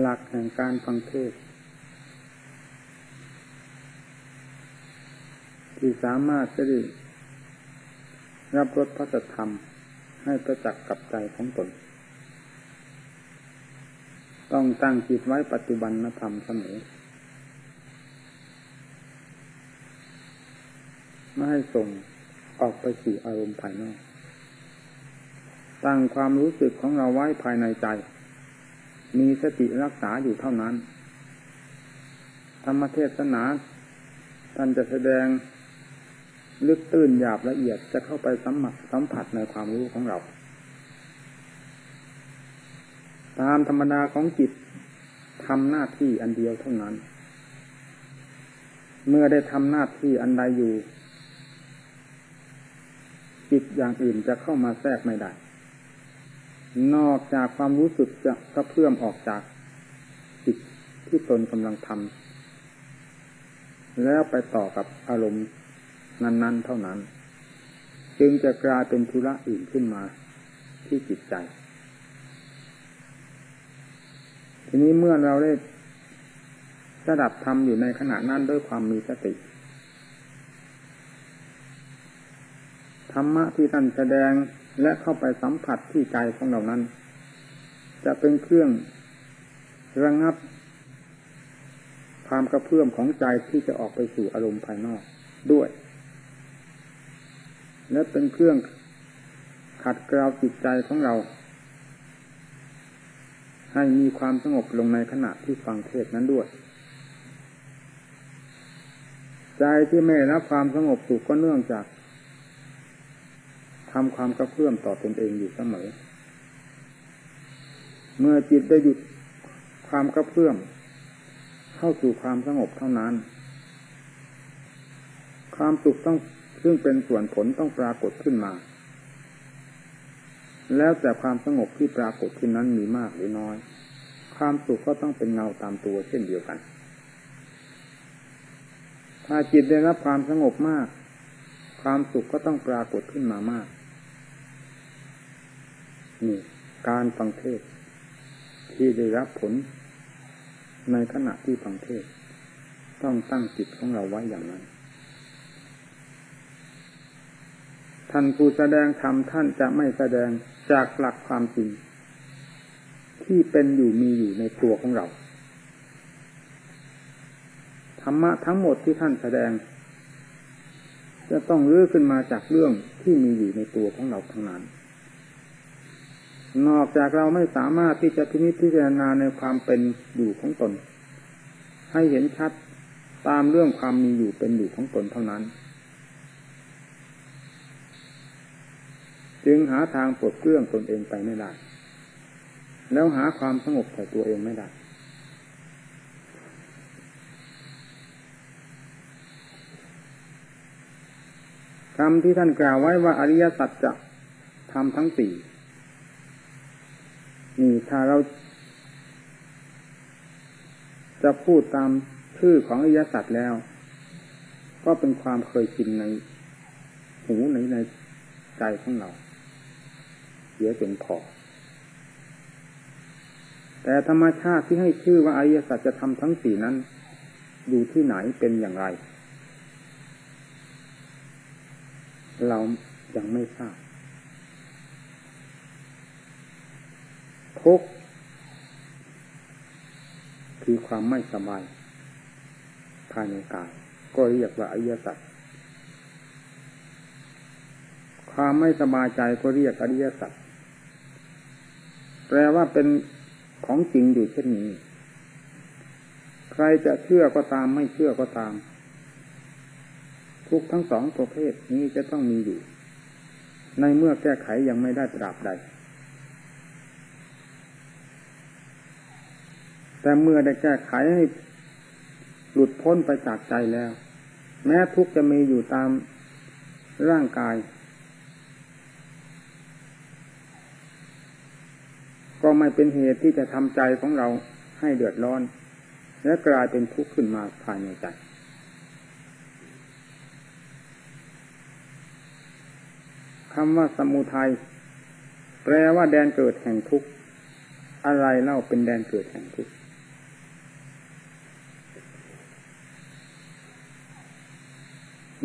หลักแห่งการฟังเทศ ที่สามารถจะได้รับรสพระธรรมให้ประจักษ์กับใจของตน ต้องตั้งจิตไว้ปัจจุบันนธรรมเสมอไม่ให้ส่งออกไปสู่อารมณ์ภายนอก ตั้งความรู้สึกของเราไว้ภายในใจ มีสติรักษาอยู่เท่านั้น ธรรมเทศนา ท่านจะแสดงลึกตื้นหยาบละเอียดจะเข้าไปสัมผัสสัมผัสในความรู้ของเรา ตามธรรมดาของจิตทำหน้าที่อันเดียวเท่านั้น เมื่อได้ทำหน้าที่อันใดอยู่ จิตอย่างอื่นจะเข้ามาแทรกไม่ได้ นอกจากความรู้สึกจะกระเพื่อมออกจากจิตที่ตนกำลังทำแล้วไปต่อกับอารมณ์นั้น ๆ เท่านั้น จึงจะกลายเป็นธุระอื่นขึ้นมา ที่จิตใจ ทีนี้เมื่อเราได้ระดับธรรมอยู่ในขณะนั้นด้วยความมีสติธรรมะที่ท่านแสดง และเข้าไปสัมผัสที่ใจของเรานั้น จะเป็นเครื่องระงับ ความกระเพื่อมของใจที่จะออกไปสู่อารมณ์ภายนอกด้วย และเป็นเครื่องขัดเกลาจิตใจของเรา ให้มีความสงบลงในขณะที่ฟังเทศนั้นด้วย ใจที่ไม่รับความสงบสุขก็เนื่องจาก ทำความกระเพื่อมต่อตนเองอยู่เสมอ เมื่อจิตได้หยุดความกระเพื่อม เข้าสู่ความสงบเท่านั้น ความสุขต้องซึ่งเป็นส่วนผลต้องปรากฏขึ้นมา แล้วแต่ความสงบที่ปรากฏขึ้นนั้นมีมากหรือน้อย ความสุขก็ต้องเป็นเงาตามตัวเช่นเดียวกัน ถ้าจิตได้รับความสงบมาก ความสุขก็ต้องปรากฏขึ้นมามาก นี่การฟังเทศ ที่ได้รับผล ในขณะที่ฟังเทศ ต้องตั้งจิตของเราไว้อย่างนั้น ท่านผู้แสดงธรรมท่านจะไม่แสดงจากหลักความจริง ที่เป็นอยู่มีอยู่ในตัวของเราธรรมะทั้งหมดที่ท่านแสดง จะต้องรื้อขึ้นมาจากเรื่องที่มีอยู่ในตัวของเราทั้งนั้น นอกจากเราไม่สามารถที่จะพิจพจารณาในความเป็นอยู่ของตน ให้เห็นชัดตามเรื่องความมีอยู่เป็นอยู่ของตนเท่านั้น จึงหาทางปลดเครื่องตนเองไปไม่ได้ แล้วหาความสงบใส่ตัวเองไม่ได้คำที่ท่านกล่าวไว้ว่าอริยสัจจะทำทั้งสี่ นี่ถ้าเรา จะพูดตามชื่อของอริยสัจแล้ว ก็เป็นความเคยชินในหูในในใจของเราเสียจนพอ แต่ธรรมชาติที่ให้ชื่อว่าอริยสัจธรรมทั้งสี่นั้น อยู่ที่ไหนเป็นอย่างไร เรายังไม่ทราบ ทุกคือความไม่สบายภายในกาย ก็เรียกว่าอริยสัจความไม่สบายใจก็เรียกอริยสัจแปลว่าเป็นของจริงอยู่เช่นนี้ ใครจะเชื่อก็ตามไม่เชื่อก็ตาม ทุกทั้งสองประเภทนี้จะต้องมีอยู่ ในเมื่อแก้ไขยังไม่ได้ตราบใด แต่เมื่อได้แก้ไขให้หลุดพ้นไปจากใจแล้ว แม้ทุกจะมีอยู่ตามร่างกาย ก็ไม่เป็นเหตุที่จะทำใจของเราให้เดือดร้อน และกลายเป็นทุกข์ขึ้นมาภายในใจคำว่าสมุทัยแปลว่าแดนเกิดแห่งทุกข์อะไรเล่าเป็นแดนเกิดแห่งทุกข์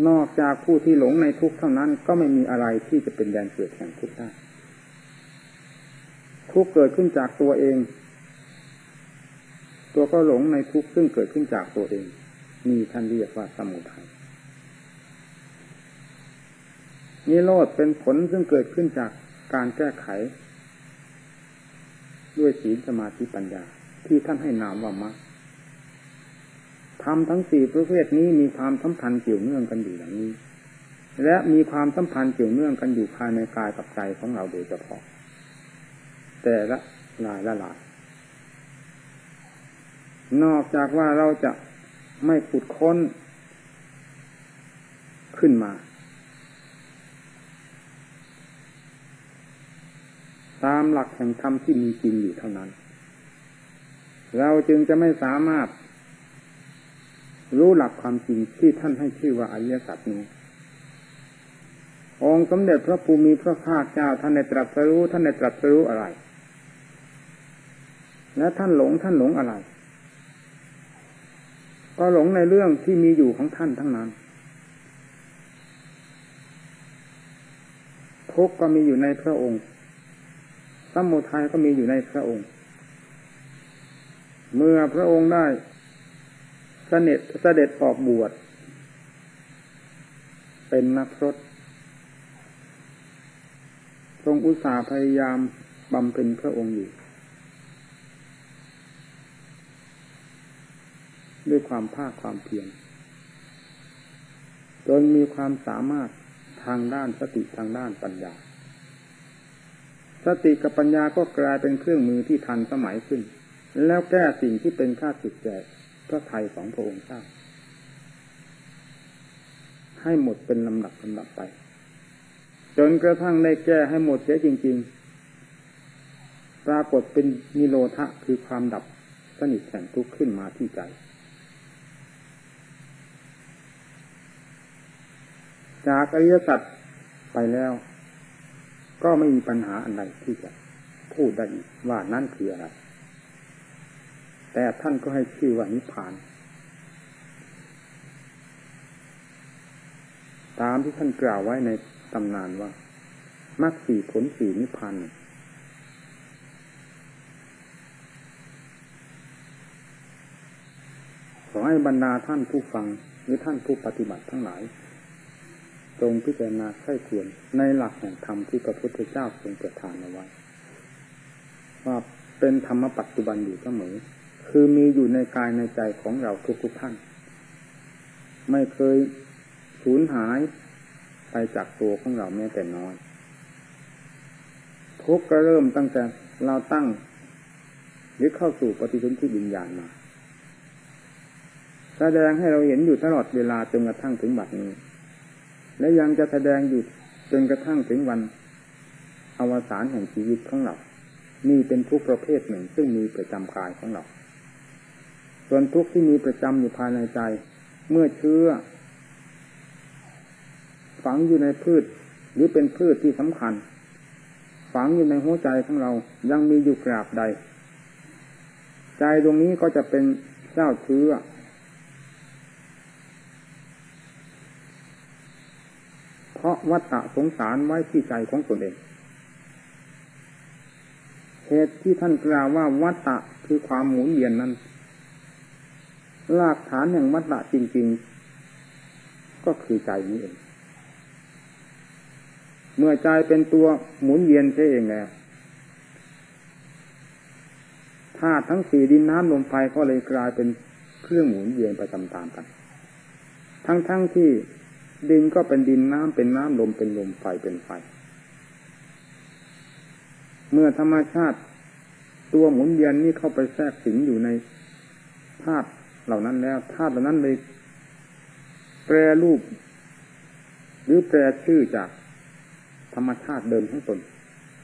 นอกจากผู้ที่หลงในทุกข์เท่านั้นก็ไม่มีอะไรที่จะเป็นแดนเกิดแห่งทุกข์ได้ทุกข์เกิดขึ้นจากตัวเอง ตัวก็หลงในทุกข์ซึ่งเกิดขึ้นจากตัวเอง มีท่านเรียกว่าสมุทัยนิโรธเป็นผลซึ่งเกิดขึ้นจากการแก้ไข ด้วยศีลสมาธิปัญญาที่ท่านให้นามว่ามรรค ธรรมทั้งสี่ประเภทนี้มีความสัมพันธ์เกี่ยวเนื่องกันอยู่อย่างนี้ และมีความสัมพันธ์เกี่ยวเนื่องกันอยู่ภายในกายกับใจของเราโดยเฉพาะ แต่ละลายละลายนอกจากว่าเราจะไม่ขุดค้นขึ้นมา ตามหลักแห่งธรรมที่มีจริงอยู่เท่านั้น เราจึงจะไม่สามารถ รู้หลักความจริงที่ท่านให้ชื่อว่าอริยสัจนี้องค์สมเด็จพระภูมิพระภาคเจ้าท่านในตรัสรู้ท่านในตรัสรู้อะไร และท่านหลงท่านหลงอะไร ก็หลงในเรื่องที่มีอยู่ของท่านทั้งนั้นทุกก็มีอยู่ในพระองค์สมุทัยก็มีอยู่ในพระองค์ เมื่อพระองค์ได้ เสด็จเสด็จออกบวช เป็นนักรถทรงอุตสาห์พยายามบำเพ็ญพระองค์อยู่ ด้วยความภาคความเพียรจนมีความสามารถทางด้านสติทางด้านปัญญา สติกับปัญญาก็กลายเป็นเครื่องมือที่ทันสมัยขึ้น แล้วแก้สิ่งที่เป็นข้าศึกแก่ พระไทยของพระองค์ทราบให้หมดเป็นลำดับลำดับไป จนกระทั่งได้แก้ให้หมดเสียจริง ๆ ปรากฏเป็นนิโรธะคือความดับสนิทแห่งทุกข์ขึ้นมาที่ใจ จากอริยสัจไปแล้ว ก็ไม่มีปัญหาอะไรที่จะพูดได้ว่านั่นคืออะไร แต่ท่านก็ให้ชื่อว่านิพพาน ตามที่ท่านกล่าวไว้ในตำนานว่ามรรคสี่ผลสี่นิพพานขอให้บรรดาท่านผู้ฟังหรือท่านผู้ปฏิบัติทั้งหลายจงพิจารณาใข้ควรในหลักแห่งธรรมที่พระพุทธเจ้าทรงประทานเอาไว้ว่าเป็นธรรมปัจจุบันอยู่เสมอ คือมีอยู่ในกายในใจของเราทุกๆท่าน ไม่เคยสูญหายไปจากตัวของเราแม้แต่น้อย ทุกก็เริ่มตั้งแต่เราตั้งหรือเข้าสู่ปฏิสนธิวิญญาณมาแสดงให้เราเห็นอยู่ตลอดเวลาจนกระทั่งถึงบัดนี้ และยังจะแสดงอยู่จนกระทั่งถึงวันอวสานแห่งชีวิตของเรานี่เป็นทุกประเภทหนึ่งซึ่งมีประจำกายของเรา ส่วนทุกข์ที่มีประจำอยู่ภายในใจ เมื่อเชื้อ ฝังอยู่ในพืช หรือเป็นพืชที่สำคัญ ฝังอยู่ในหัวใจของเรายังมีอยู่กราบใด ใจตรงนี้ก็จะเป็นเจ้าเชื้อเพราะวัตตะสงสารไว้ที่ใจของตนเองเหตุที่ท่านกล่าวว่าวัตตะคือความหมุนเวียนนั้น รากฐานแห่งมัตตะจริง ๆ ก็คือใจนี้เอง เมื่อใจเป็นตัวหมุนเวียนใช่เองแล้วธาตุทั้งสี่ดินน้ำลมไฟก็เลยกลายเป็นเครื่องหมุนเวียนไปตามๆกัน ทั้งๆทที่ดินก็เป็นดินน้ำเป็นน้ำลมเป็นลมไฟเป็นไฟ เมื่อธรรมชาติตัวหมุนเวียนนี้เข้าไปแทรกสิงอยู่ในธาตุ เหล่านั้นแล้วธาตุเหล่านั้นเลยแปรรูป หรือแปรชื่อจากธรรมชาติเดิมทั้งตน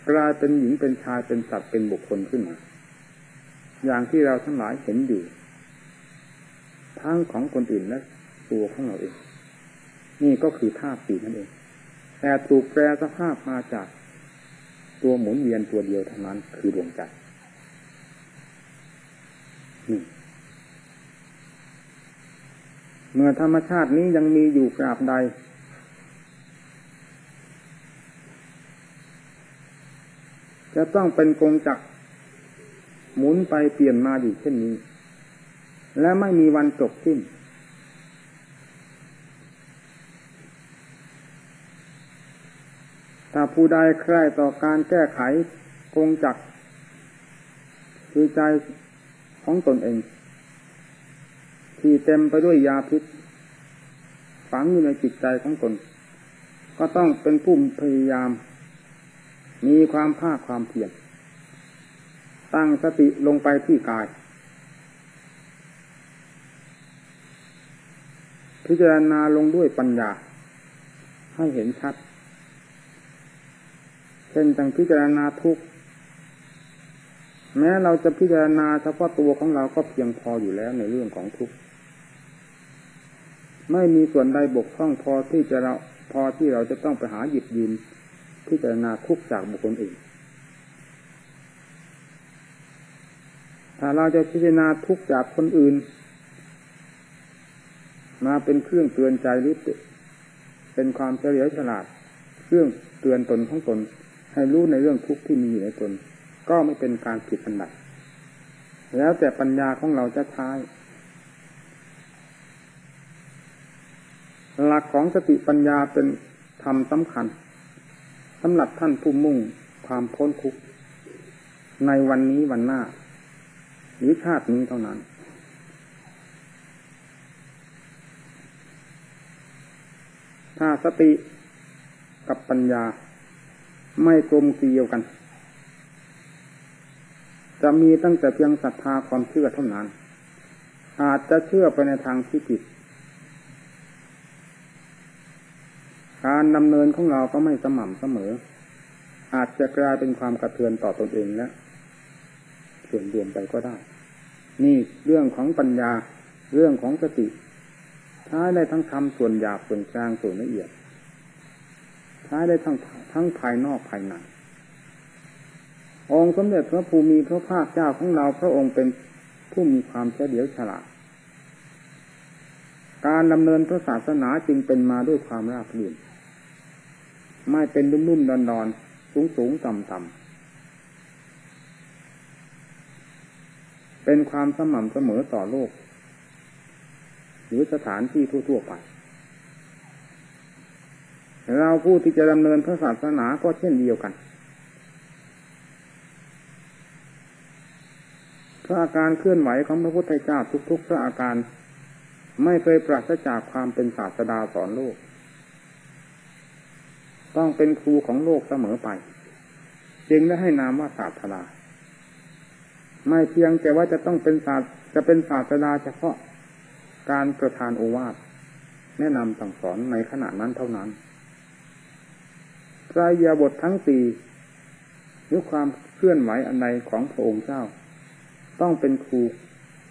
กลายเป็นหญิงเป็นชายเป็นสัตว์เป็นบุคคลขึ้นมา อย่างที่เราทั้งหลายเห็นอยู่ ทั้งของคนอื่นและตัวของเราเอง นี่ก็คือธาตุสีนั่นเองแต่ถูกแปรสภาพมาจากตัวหมุนเวียนตัวเดียวเท่านั้นคือดวงใจนี่ เมื่อธรรมชาตินี้ยังมีอยู่กราบใด จะต้องเป็นกงจักรหมุนไปเปลี่ยนมาอยู่เช่นนี้ และไม่มีวันจบสิ้นถ้าผู้ใดใคร่ต่อการแก้ไขกงจักรคือใจของตนเอง ที่เต็มไปด้วยยาพิษฝังอยู่ในจิตใจของตน ก็ต้องเป็นผู้พยายาม มีความภาคความเพียรตั้งสติลงไปที่กาย พิจารณาลงด้วยปัญญา ให้เห็นชัด เช่นจังพิจารณาทุกแม้เราจะพิจารณาเฉพาะตัวของเราก็เพียงพออยู่แล้วในเรื่องของทุกข์ ไม่มีส่วนใดบกพร่องพอที่จะเราพอที่เราจะต้องไปหาหยิบยืมพิจารณาทุกข์จากบุคคลอื่น ถ้าเราจะพิจารณาทุกข์จากคนอื่น มาเป็นเครื่องเตือนใจหรือเป็นความเฉลียวฉลาดเครื่องเตือนตนของตน ให้รู้ในเรื่องทุกข์ที่มีอยู่ในตน ก็ไม่เป็นการผิดอันใดแล้วแต่ปัญญาของเราจะใช้ หลักของสติปัญญาเป็นธรรมสำคัญสำหรับท่านผู้มุ่งความพ้นทุกข์ในวันนี้วันหน้า หรือชาตินี้เท่านั้น ถ้าสติกับปัญญาไม่กลมเกลียวกัน จะมีตั้งแต่เพียงศรัทธาความเชื่อเท่านั้น อาจจะเชื่อไปในทางที่ผิด การดำเนินของเราก็ไม่สม่ำเสมอ อาจจะกลายเป็นความกระเทือนต่อตอนเองและส่วนรวมไปก็ได้ นี่เรื่องของปัญญาเรื่องของสติใช้ได้ทั้งทำส่วนหยาบส่วนกลางส่วนละเอียดใช้ได้ทั้งทั้งภายนอกภายในองค์สมเด็จพระภูมิพระภาคเจ้าของเราพระองค์เป็นผู้มีความเฉลียวฉลาด การดำเนินพระศาสนาจึงเป็นมาด้วยความราบรื่น ไม่เป็นลุ่มๆดอนๆสูงๆต่ำๆเป็นความสม่ำเสมอต่อโลก หรือสถานที่ทั่ว ๆ ไป เราผู้ที่จะดำเนินพระศาสนาก็เช่นเดียวกันพระอาการเคลื่อนไหวของพระพุทธเจ้าทุกๆพระอาการ ไม่เคยปราศจากความเป็นศาสดาสอนโลก ต้องเป็นครูของโลกเสมอไป จึงได้ให้นามว่าศาสดาไม่เพียงแต่ว่าจะต้องเป็นศาสจะเป็นศาสดาเฉพาะการประทานโอวาทแนะนำสั่งสอนในขณะนั้นเท่านั้นรายยาบททั้งสี่หรือความเคลื่อนไหวอันใดของพระองค์เจ้า ต้องเป็นครู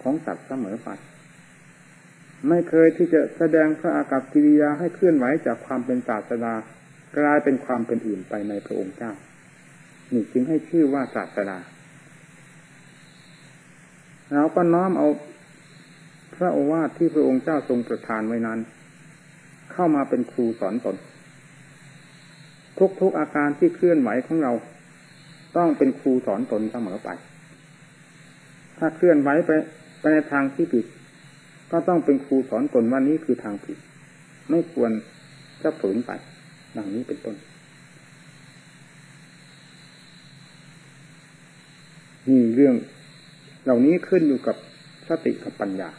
ของสัตว์เสมอไปไม่เคยที่จะแสดงพระอากัศกิริยาให้เคลื่อนไหวจากความเป็นศาสดา กลายเป็นความเป็นอื่นไปในพระองค์เจ้านี่จึงให้ชื่อว่าศาสดาเราก็น้อมเอาพระโอวาทที่พระองค์เจ้าทรงประทานไว้นั้น เข้ามาเป็นครูสอนตนทุกๆอาการที่เคลื่อนไหวของเรา ต้องเป็นครูสอนตนเสมอไป ถ้าเคลื่อนไหวไปไปในทางที่ผิด ก็ต้องเป็นครูสอนตนว่านี้คือทางผิด ไม่ควรจะฝืนไป ดังนี้เป็นต้น นี่เรื่อง เหล่านี้ขึ้นอยู่กับสติกับปัญญา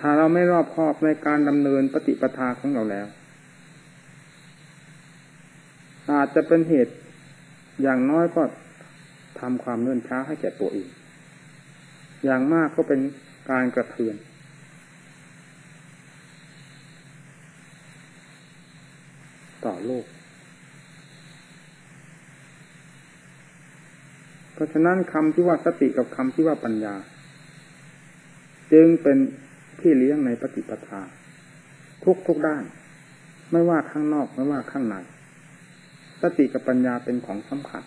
ถ้าเราไม่รอบคอบในการดำเนินปฏิปทาของเราแล้ว อาจจะเป็นเหตุอย่างน้อยก็ทำความเนื่นช้าให้แก่ตัวเอง อย่างมากก็เป็นการกระเทือน ต่อ โลก เพราะฉะนั้นคำที่ว่าสติกับคำที่ว่าปัญญา จึงเป็นที่เลี้ยงในปฏิปทา ทุกทุกด้าน ไม่ว่าข้างนอกไม่ว่าข้างในสติกับปัญญาเป็นของสำคัญ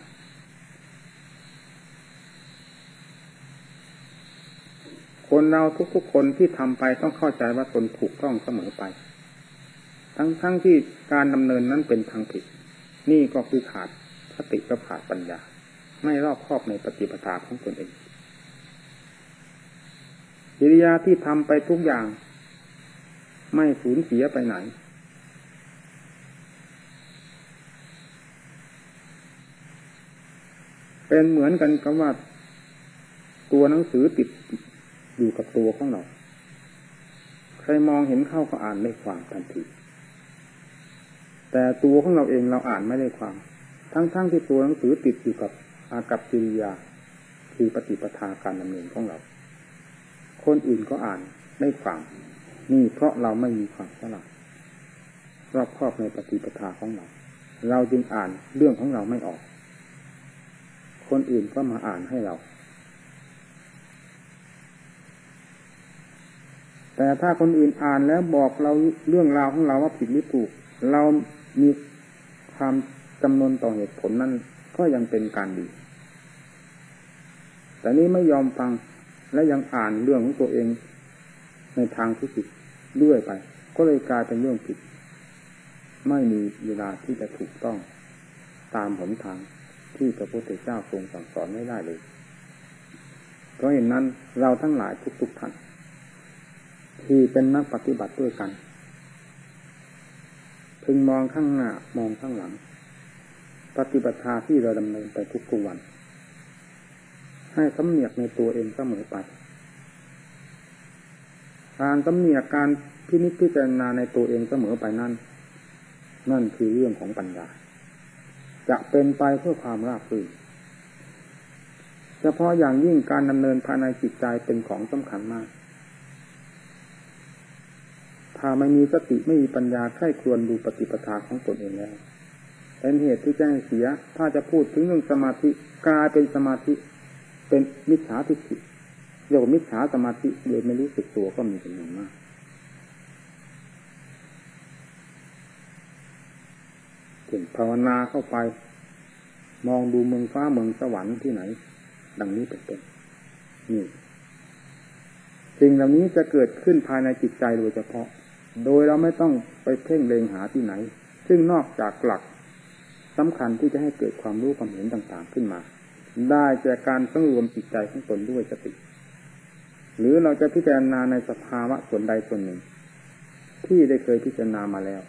คนเราทุกๆคนที่ทำไปต้องเข้าใจว่าตนถูกต้องเสมอไป ทั้งทั้งที่การดำเนินนั้นเป็นทางผิด นี่ก็คือขาดสติกับขาดปัญญา ไม่รอบครอบในปฏิปทาของตนเองกิริยาที่ทำไปทุกอย่าง ไม่สูญเสียไปไหน เป็นเหมือนกันกับว่าตัวหนังสือติดอยู่กับตัวของเรา ใครมองเห็นเข้าก็อ่านได้ความทันที แต่ตัวของเราเองเราอ่านไม่ได้ความ ทั้งๆทที่ตัวหนังสือติดอยู่กับอากับกิริยา คือปฏิปทาการดำเนินของเรา คนอื่นก็อ่านได้ความนี่เพราะเราไม่มีความฉลาดรอบครอบในปฏิปทาของเรา เราจึงอ่านเรื่องของเราไม่ออก คนอื่นก็มาอ่านให้เรา แต่ถ้าคนอื่นอ่านแล้วบอกเราเรื่องราวของเราว่าผิดหรือถูก เรา มีความจำนวนต่อเหตุผลนั่นก็ยังเป็นการดี แต่นี้ไม่ยอมฟังและยังอ่านเรื่องของตัวเอง ในทางที่ผิดเรื่อยไป ก็เลยกลายเป็นเรื่องผิด ไม่มีเวลาที่จะถูกต้องตามหนทางที่พระพุทธเจ้าทรงสั่งสอนไม่ได้เลย เพราะเห็นนั้นเราทั้งหลายทุกๆท่านที่เป็นนักปฏิบัติด้วยกัน พึงมองข้างหน้ามองข้างหลัง ปฏิบัติาที่เราดำเนินไปทุกกวัน ให้สำเนียกในตัวเองเสมอไปการสำเนียกการพินิจพิจารณาในตัวเองเสมอไปนั่น นั่นคือเรื่องของปัญญา จะเป็นไปเพื่อความราบรื่นเฉพาะอย่างยิ่งการดำเนินภายในจิตใจเป็นของสำคัญมาก ถ้าไม่มีสติไม่มีปัญญาใคร่ควรดูปฏิปทาของตนเองแล้วเป็นเหตุที่จะให้เสีย ถ้าจะพูดถึงเรื่องสมาธิกลายเป็นสมาธิ เป็นมิจฉาทิฏฐิเรียกมิจฉาสมาธิโดยไม่รู้สึกตัวก็มีจำนวนมากถึงภาวนาเข้าไป มองดูเมืองฟ้าเมืองสวรรค์ที่ไหน ดังนี้เป็นต้นนี่สิ่งเหล่านี้จะเกิดขึ้นภายในจิตใจโดยเฉพาะ โดยเราไม่ต้องไปเพ่งเลงหาที่ไหน ซึ่งนอกจากหลักสำคัญที่จะให้เกิดความรู้ความเห็นต่างๆขึ้นมา ได้จากการตั้งรวมจิตใจของตนด้วยสติ หรือเราจะพิจารณาในสภาวะส่วนใดส่วนหนึ่ง ที่ได้เคยพิจารณามาแล้ว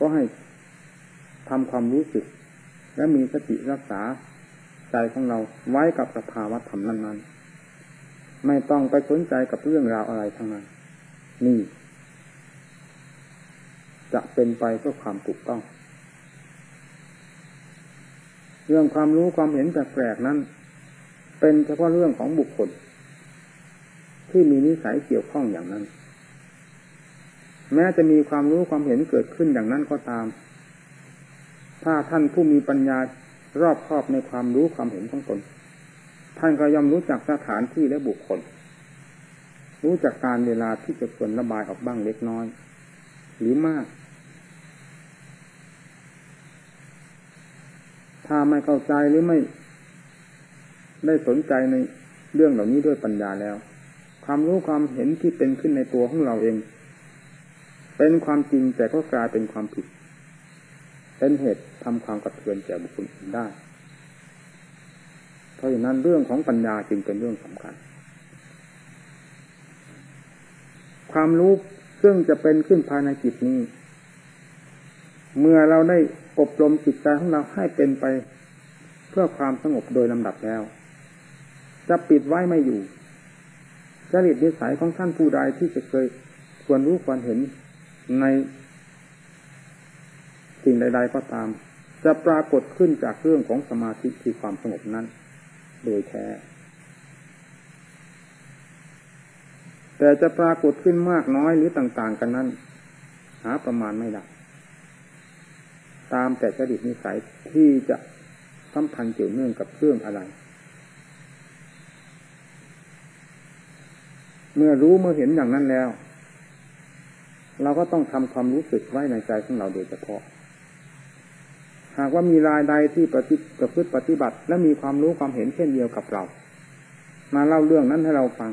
ก็ให้ทำความรู้สึก และมีสติรักษาใจของเราไว้กับสภาวะธรรมนั้นๆ ไม่ต้องไปสนใจกับเรื่องราวอะไรทั้งนั้น นี่ จะเป็นไปเพื่อความถูกต้อง เรื่องความรู้ความเห็นแปลกๆนั้น เป็นเฉพาะเรื่องของบุคคล ที่มีนิสัยเกี่ยวข้องอย่างนั้น แม้จะมีความรู้ความเห็นเกิดขึ้นอย่างนั้นก็ตาม ถ้าท่านผู้มีปัญญารอบครอบในความรู้ความเห็นของตน ท่านก็ย่อมรู้จักสถานที่และบุคคล รู้จักการเวลาที่จะควรระบายออกบ้างเล็กน้อย หรือมาก ถ้าไม่เข้าใจหรือไม่ ได้สนใจในเรื่องเหล่านี้ด้วยปัญญาแล้ว ความรู้ความเห็นที่เป็นขึ้นในตัวของเราเอง เป็นความจริงแต่ก็กลายเป็นความผิด เป็นเหตุทำความกระเทือนแก่บุคคลอื่นได้ เพราะฉะนั้นเรื่องของปัญญาจึงเป็นเรื่องสำคัญ ความรู้ซึ่งจะเป็นขึ้นภายในจิตนี้ เมื่อเราได้อบรมจิตใจของเราให้เป็นไป เพื่อความสงบโดยลำดับแล้ว จะปิดไว้ไม่อยู่จริตนิสัยของท่านผู้ใดที่จะเคยควรรู้ควรเห็นในสิ่งใด ๆ ก็ตาม จะปรากฏขึ้นจากเรื่องของสมาธิที่ความสงบนั้น โดยแท้แต่จะปรากฏขึ้นมากน้อยหรือต่าง ๆ กันนั้น หาประมาณไม่ได้ ตามแต่จริตนิสัยที่จะสัมพันธ์เกี่ยวเนื่องกับเรื่องอะไร เมื่อรู้เมื่อเห็นอย่างนั้นแล้ว เราก็ต้องทำความรู้สึกไว้ในใจของเราโดยเฉพาะ หากว่ามีรายใดที่ปฏิประพฤติปฏิบัติ และมีความรู้ความเห็นเช่นเดียวกับเรา มาเล่าเรื่องนั้นให้เราฟัง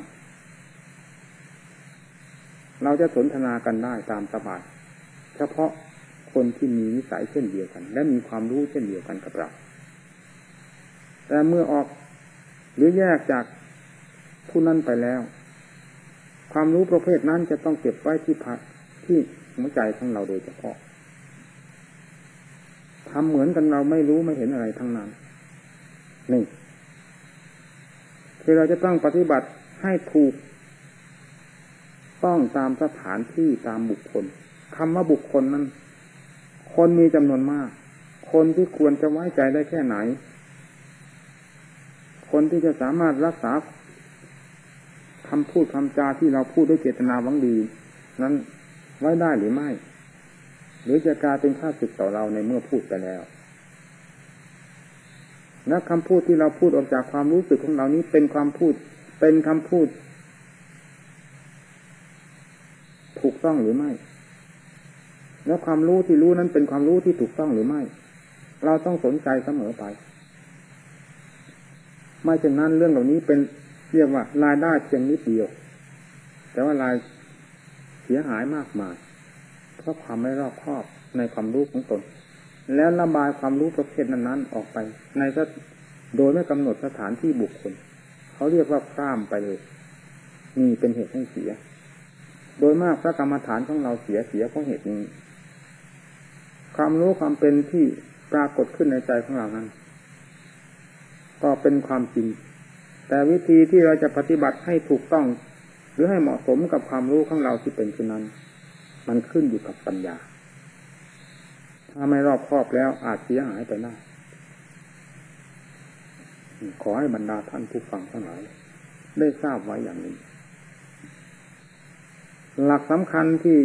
เราจะสนทนากันได้ตามสบายเฉพาะ คนที่มีนิสัยเช่นเดียวกัน และมีความรู้เช่นเดียวกันกับเรา แต่เมื่อออกหรือแยกจากผู้นั้นไปแล้ว ความรู้ประเภทนั้นจะต้องเก็บไว้ที่พักที่หัวใจของเราโดยเฉพาะทำเหมือนกันเราไม่รู้ไม่เห็นอะไรทั้งนั้นนี่คือเราจะต้องปฏิบัติให้ถูก ต้องตามสถานที่ตามบุคคลคำว่าบุคคลนั้น คนมีจำนวนมาก คนที่ควรจะไว้ใจได้แค่ไหน คนที่จะสามารถรักษาคำพูดคำจาที่เราพูดด้วยเจตนาหวังดี นั้นไว้ได้หรือไม่ หรือจะกลายเป็นค่าศึกต่อเราในเมื่อพูดไปแล้วและคำพูดที่เราพูดออกจากความรู้สึกของเรานี้เป็นความพูด เป็นคำพูด ถูกต้องหรือไม่ แล้วความรู้ที่รู้นั้นเป็นความรู้ที่ถูกต้องหรือไม่ เราต้องสนใจเสมอไป ไม่เช่นนั้นเรื่องเหล่านี้เป็นเรียกว่ารายได้เพียงนิดเดียว แต่ว่ารายเสียหายมากมายเพราะความไม่รอบคอบในความรู้ของตน แล้วระบายความรู้ประเภทนั้นๆออกไป ในโดยไม่กำหนดสถานที่บุคคล เขาเรียกว่าข้ามไปเลยนี่เป็นเหตุให้เสีย โดยมากพระกรรมฐานของเราเสียเสียเพราะเหตุนี้ ความรู้ความเป็นที่ปรากฏขึ้นในใจของเรานั้น ก็เป็นความจริง แต่วิธีที่เราจะปฏิบัติให้ถูกต้อง หรือให้เหมาะสมกับความรู้ของเราที่เป็นเช่นนั้น มันขึ้นอยู่กับปัญญา ถ้าไม่รอบครอบแล้วอาจเสียหายไปได้ขอให้บรรดาท่านผู้ฟังทั้งหลาย ได้ทราบไว้อย่างนี้ หลักสำคัญที่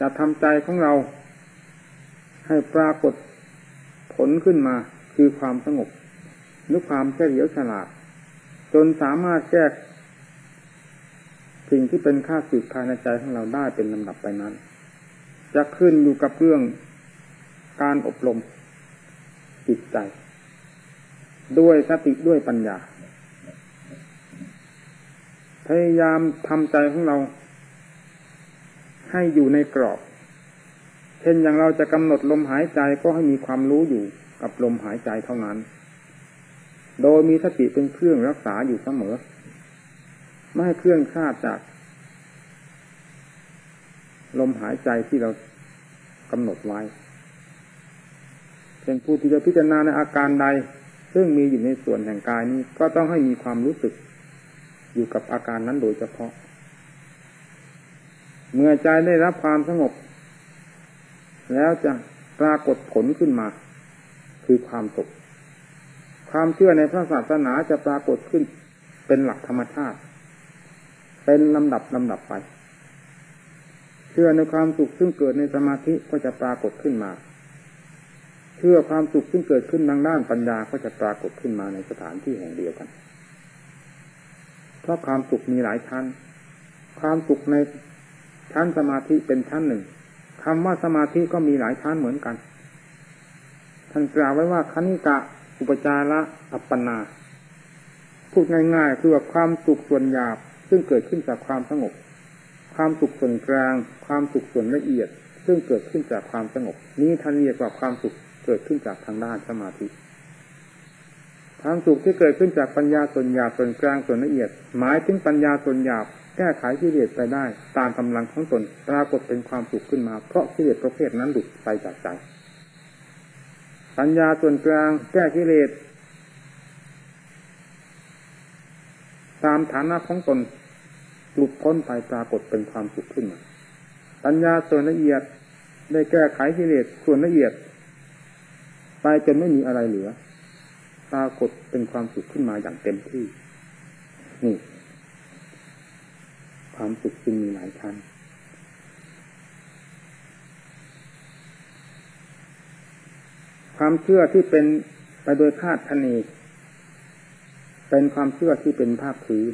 จะทำใจของเรา ให้ปรากฏผลขึ้นมาคือความสงบหรือความเฉลียวฉลาด จนสามารถแก้สิ่งที่เป็นค่าสึกภายในใจของเราได้เป็นลำดับไปนั้น จะขึ้นอยู่กับเรื่องการอบรมจิตใจ ด้วยสติด้วยปัญญา พยายามทำใจของเรา ให้อยู่ในกรอบ เช่นอย่างเราจะกำหนดลมหายใจก็ให้มีความรู้อยู่กับลมหายใจเท่านั้น โดยมีสติเป็นเครื่องรักษาอยู่เสมอ ไม่ให้เครื่องคาดจาก ลมหายใจที่เรากำหนดไว้เป็นผู้ที่จะพิจารณาในอาการใด ซึ่งมีอยู่ในส่วนแห่งกายนี้ก็ต้องให้มีความรู้สึก อยู่กับอาการนั้นโดยเฉพาะ เมื่อใจได้รับความสงบ แล้วจะปรากฏผลขึ้นมา คือความสุขความเชื่อในพระศาสนาจะปรากฏขึ้น เป็นหลักธรรมชาติ เป็นลำดับลำดับไป เชื่อในความสุขซึ่งเกิดในสมาธิก็จะปรากฏขึ้นมา เชื่อความสุขซึ่งเกิดขึ้นทางด้านปัญญาก็จะปรากฏขึ้นมาในสถานที่แห่งเดียวกัน เพราะความสุขมีหลายชั้น ความสุขในชั้นสมาธิเป็นชั้นหนึ่ง คำว่าสมาธิก็มีหลายชั้นเหมือนกัน ท่านกล่าวไว้ว่าคณิกะอุปจาระอัปปนา พูดง่ายๆ คือว่าความสุขส่วนหยาบ ซึ่งเกิดขึ้นจากความสงบ ความสุขส่วนกลาง ความสุขส่วนละเอียด ซึ่งเกิดขึ้นจากความสงบ นี้ท่านเรียกว่าความสุขเกิดขึ้นจากทางด้านสมาธิ ความสุขที่เกิดขึ้นจากปัญญาส่วนหยาบส่วนกลางส่วนละเอียด หมายถึงปัญญาส่วนหยาบ แก้ไขกิเลสไปได้ ตามกำลังของตนปรากฏเป็นความสุขขึ้นมา เพราะกิเลสประเภทนั้นหลุดไปจากใจปัญญาส่วนกลางแก้กิเลสตามฐานะของตนหลุดพ้นไปปรากฏเป็นความสุขขึ้นมา ปัญญาส่วนละเอียดได้แก้ไขกิเลสส่วนละเอียดไปจนไม่มีอะไรเหลือ ปรากฏเป็นความสุขขึ้นมาอย่างเต็มที่ นี่ ความสุขจึงมีหลายชั้นความเชื่อที่เป็นไปโดยคาดคะเนเป็นความเชื่อที่เป็นภาพพื้น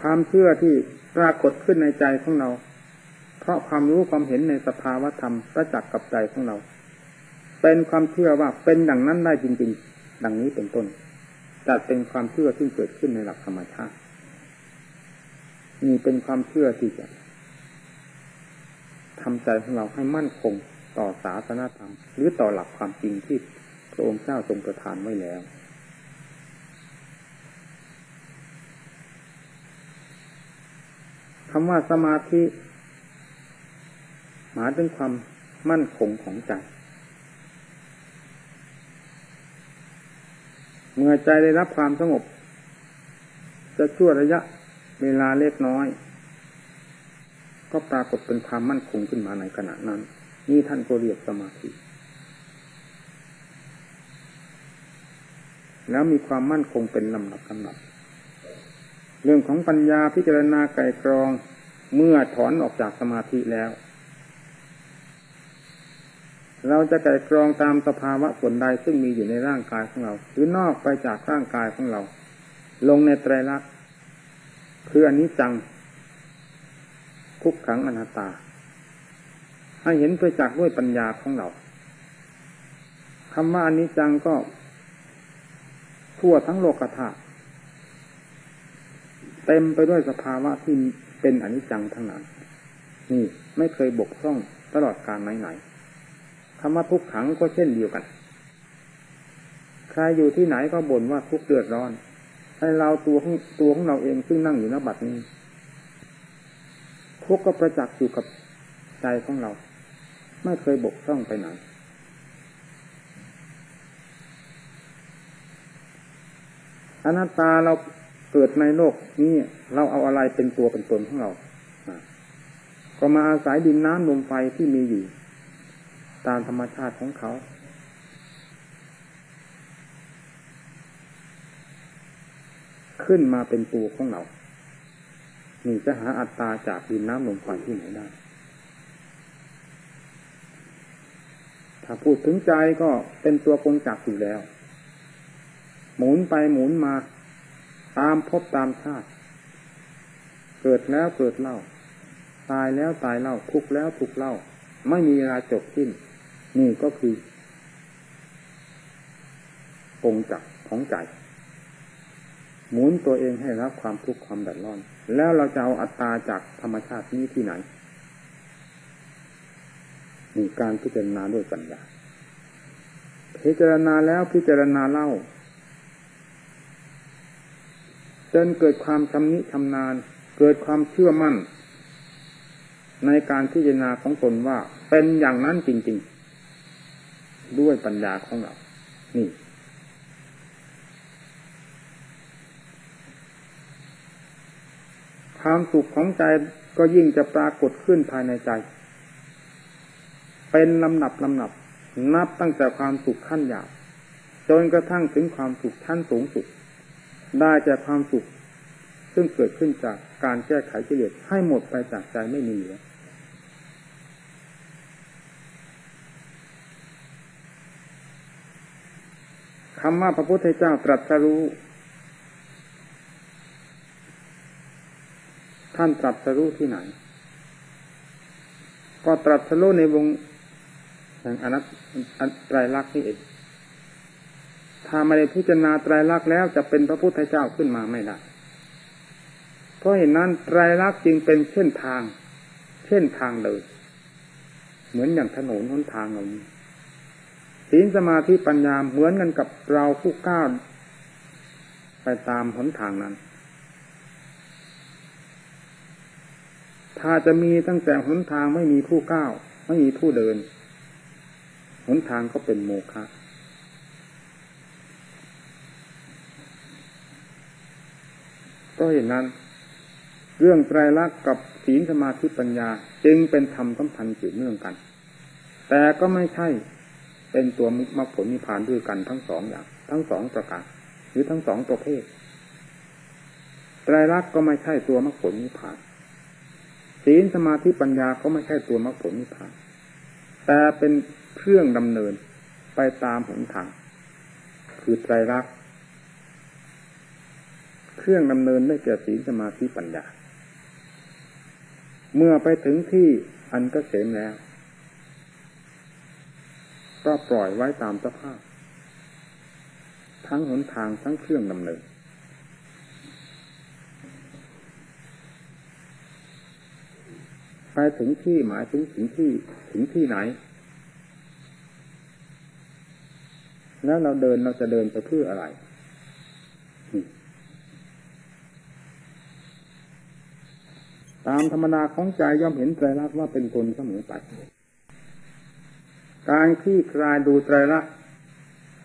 ความเชื่อที่ปรากฏขึ้นในใจของเรา เพราะความรู้ความเห็นในสภาวธรรมประจักษ์กับใจของเรา เป็นความเชื่อว่าเป็นดังนั้นได้จริง ๆ ดังนี้เป็นต้น จัดเป็นความเชื่อที่เกิดขึ้นในหลักธรรมชาตินี่เป็นความเชื่อที่จะทำใจของเราให้มั่นคงต่อศาสนาธรรม หรือต่อหลักความจริงที่พระองค์เจ้าทรงประทานไว้แล้ว คำว่าสมาธิ หมายถึงความมั่นคงของใจ เมื่อใจได้รับความสงบ จะชั่วระยะเวลาเล็กน้อย ก็ปรากฏเป็นความมั่นคงขึ้นมาในขณะนั้น นี่ท่านก็เรียกสมาธิ แล้วมีความมั่นคงเป็นลำดับลำดับเรื่องของปัญญาพิจารณาไก่กรองเมื่อถอนออกจากสมาธิแล้ว เราจะไก่กรองตามสภาวะส่วนใดซึ่งมีอยู่ในร่างกายของเรา หรือนอกไปจากร่างกายของเรา ลงในไตรลักษณ์คืออันนี้จังทุกขังอนัตตา ให้เห็นไปจากด้วยปัญญาของเราคำว่าอันนี้จังก็ ทั่วทั้งโลกธาตุเต็มไปด้วยสภาวะที่เป็นอนิจจังทั้งนั้น นี่ไม่เคยบกพร่องตลอดการไหนๆ คำว่าทุกขังก็เช่นเดียวกัน ใครอยู่ที่ไหนก็บ่นว่าทุกเดือดร้อน ให้เราตัวของตัวของเราเองซึ่งนั่งอยู่ณบัดนี้ทุกก็ประจักษ์อยู่กับใจของเรา ไม่เคยบกพร่องไปไหนอนัตตาเราเกิดในโลกนี้เราเอาอะไรเป็นตัวเป็นตนของเรา ก็มาอาศัยดินน้ำลมไฟที่มีอยู่ ตามธรรมชาติของเขา ขึ้นมาเป็นตัวของเรานี่จะหาอัตตาจากดินน้ำลมไฟที่ไหนได้ ถ้าพูดถึงใจก็เป็นตัวกงจักอยู่แล้ว หมุนไปหมุนมา ตามพบตามชาติ เกิดแล้วเกิดเล่า ตายแล้วตายเล่าทุกแล้วทุกเล่า ไม่มีเวลาจบสิ้น นี่ก็คือ องจักของใจหมุนตัวเองให้รับความทุกข์ความแดดร้อน แล้วเราจะเอาอัตตาจากธรรมชาตินี้ที่ไหนมีการพิจารณาด้วยปัญญาพิจารณาแล้วพิจารณาเล่า จนเกิดความชำนิชำนาญ เกิดความเชื่อมั่น ในการพิจารณาของตนว่าเป็นอย่างนั้นจริง ๆ ด้วยปัญญาของเรา นี่ ความสุขของใจก็ยิ่งจะปรากฏขึ้นภายในใจ เป็นลำดับลำดับ นับตั้งแต่ความสุขขั้นหยาบจนกระทั่งถึงความสุขชั้นสูงสุด ได้จากความสุขซึ่งเกิดขึ้นจากการแก้ไขกิเลสให้หมดไปจากใจไม่มีเหลือ คำว่าพระพุทธเจ้าตรัสรู้ ท่านตรัสรู้ที่ไหน ก็ตรัสรู้ในวงแห่งอนัตตรลักษณ์นี่เองถ้าไม่ได้พิจารณาไตรลักษณ์แล้วจะเป็นพระพุทธเจ้าขึ้นมาไม่ได้ เพราะเห็นนั้นไตรลักษณ์จึงเป็นเส้นทางเส้นทางเลย เหมือนอย่างถนนหนทางเรานี้ ศีลสมาธิปัญญาเหมือนกันกับเราผู้ก้าวไปตามหนทางนั้น ถ้าจะมีตั้งแต่หนทางไม่มีผู้ก้าวไม่มีผู้เดิน หนทางก็เป็นโมฆะก็เห็นนั้น เรื่องไตรลักษณ์กับศีลสมาธิปัญญา จึงเป็นธรรมสัมพันธ์สืบเนื่องกัน แต่ก็ไม่ใช่ เป็นตัวมรรคผลนิพพานด้วยกันทั้งสองอย่าง ทั้งสองประการหรือทั้งสองประเภทไตรลักษณ์ก็ไม่ใช่ตัวมรรคผลนิพพานศีลสมาธิปัญญาก็ไม่ใช่ตัวมรรคผลนิพพานแต่เป็นเครื่องดำเนินไปตามหนทาง คือไตรลักษณ์เครื่องดำเนินได้แก่ศีลสมาธิปัญญา เมื่อไปถึงที่อันก็เสมแล้ว ก็ปล่อยไว้ตามสภาพ ทั้งหนทางทั้งเครื่องดำเนินไปถึงที่หมายถึงถึงที่ถึงที่ไหน แล้วเราเดินเราจะเดินไปเพื่ออะไรตามธรรมดาของใจย่อมเห็นไตรลักษณ์ว่าเป็นตนเสมอไป การคลี่คลายดูไตรลักษณ์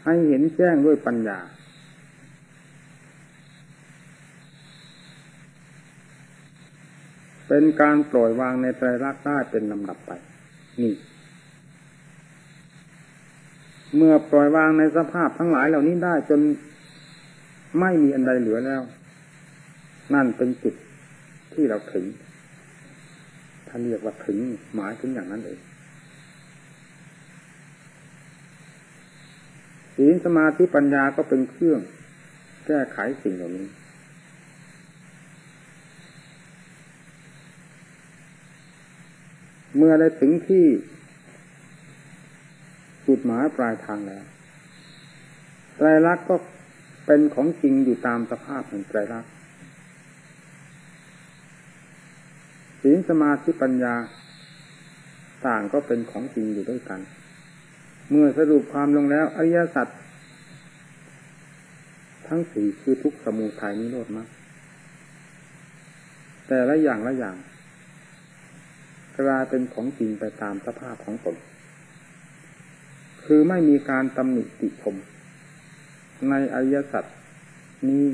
ให้เห็นแจ้งด้วยปัญญา เป็นการปล่อยวางในไตรลักษณ์ได้เป็นลำดับไป นี่ เมื่อปล่อยวางในสภาพทั้งหลายเหล่านี้ได้จนไม่มีอันใดเหลือแล้ว นั่นเป็นจุดที่เราถึงท่านเรียกว่าถึงหมายถึงอย่างนั้นเอง ศีลสมาธิปัญญาก็เป็นเครื่อง แก้ไขสิ่งเหล่านี้ เมื่อได้ถึงที่จุดหมายปลายทางแล้วไตรลักษณ์ก็เป็นของจริงอยู่ตามสภาพแห่งไตรลักษณ์ศีลสมาธิปัญญา ต่างก็เป็นของจริงอยู่ด้วยกัน เมื่อสรุปความลงแล้ว อริยสัจทั้งสี่คือทุกสมุทัยนิโรธมากแต่ละอย่างละอย่างกลายเป็นของจริงไปตามสภาพของตน คือไม่มีการตำหนิติชม ในอริยสัจนี้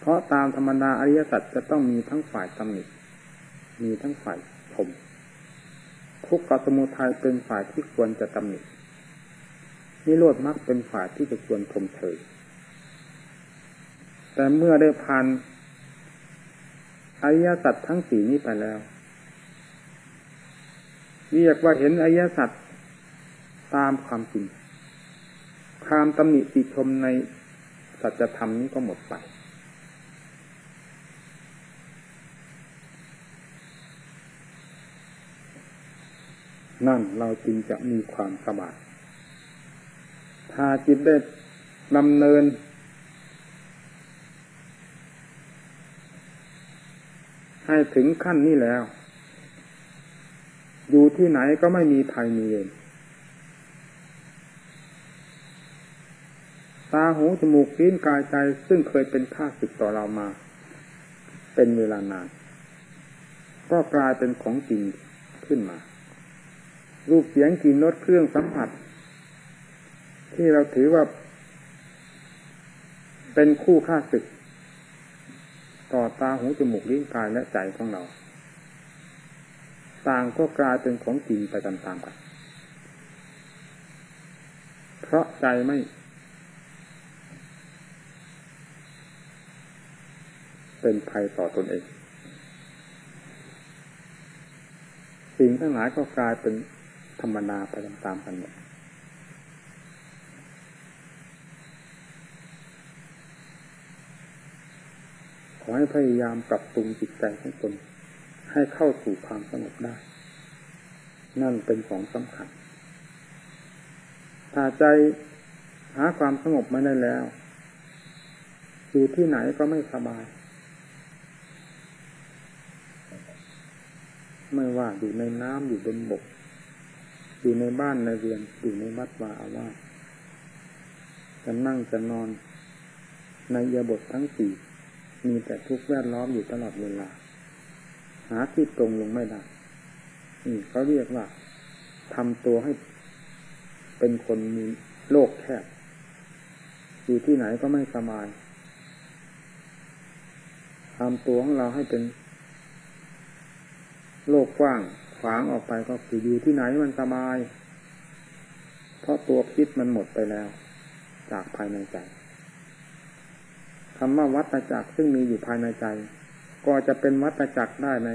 เพราะตามธรรมดาอริยสัจจะต้องมีทั้งฝ่ายตำหนิ มีทั้งฝ่ายชม ทุกขสมุทัยเป็นฝ่ายที่ควรจะตำหนินิโรธมักเป็นฝ่ายที่จะควรชมเชยแต่เมื่อได้ผ่านอริยสัจทั้งสี่นี้ไปแล้วเรียกว่าเห็นอริยสัจตามความจริงความตำหนิติชมในสัจธรรมนี้ก็หมดไป นั่นเราจึงจะมีความสบายถ้าจิตได้ดำเนิน ให้ถึงขั้นนี้แล้ว อยู่ที่ไหนก็ไม่มีภัยมีเวรตาหูจมูกลิ้นกายใจซึ่งเคยเป็นข้าศึกต่อเรามา เป็นเวลานาน ก็กลายเป็นของจริงขึ้นมา รูปเสียงกลิ่นรสเครื่องสัมผัส ที่เราถือว่า เป็นคู่ข้าศึก ต่อตาหูจมูกลิ้นกายและใจของเรา ต่างก็กลายเป็นของจริงไปตามๆกัน เพราะใจไม่เป็นภัยต่อตนเอง สิ่งทั้งหลายก็กลายเป็น ธรรมนาไปตามๆกันหมดขอให้พยายามปรับปรุงจิตใจของตนให้เข้าสู่ความสงบได้ นั่นเป็นของสำคัญ ถ้าใจหาความสงบไม่ได้แล้ว อยู่ที่ไหนก็ไม่สบาย ไม่ว่าอยู่ในน้ำอยู่บนบก อยู่ในบ้านในเรือนอยู่ในวัดวาอาวาสจะนั่งจะนอน ในยาบททั้งสี่มีแต่ทุกแวดล้อมอยู่ตลอดเวลา หาที่ตรงลงไม่ได้นี่เขาเรียกว่าทำตัวให้เป็นคนมีโลกแคบ อยู่ที่ไหนก็ไม่สบายทำตัวของเราให้เป็น โลกกว้าง ขวางออกไปก็คืออยู่ที่ไหนมันสบาย เพราะตัวคิดมันหมดไปแล้ว จากภายในใจคำว่าวัตจักรซึ่งมีอยู่ภายในใจ ก็จะเป็นวัตจักรได้ใน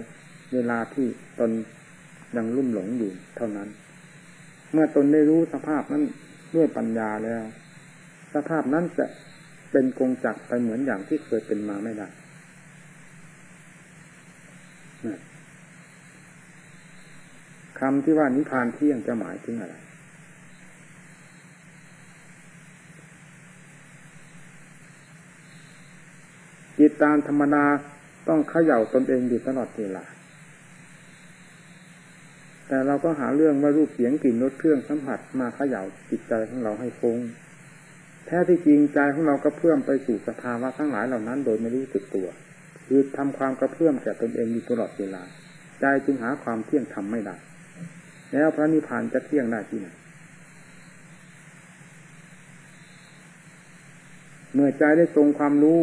เวลาที่ตนยังลุ่มหลงอยู่เท่านั้น เมื่อตนได้รู้สภาพนั้นด้วยปัญญาแล้ว สภาพนั้นจะเป็นกงจักรไปเหมือนอย่างที่เคยเป็นมาไม่ได้ คำที่ว่านิพพานเที่ยงจะหมายถึงอะไร จิตตามธรรมดาต้องเขย่าตนเองอยู่ตลอดเวลา แต่เราก็หาเรื่องว่ารูปเสียงกลิ่นรสเครื่องสัมผัสมาเขย่าจิตใจของเราให้ฟงแท้ที่จริงใจของเราก็เพื่อมไปสู่สภาวะทั้งหลายเหล่านั้น โดยไม่รู้สึกตัว คือทำความกระเพื่อมแก่ตนเองอยู่ตลอดเวลา ใจจึงหาความเที่ยงทำไม่ได้ แล้วพระนิพพานจะเที่ยงได้ที่ไหนเมื่อใจได้ทรงความรู้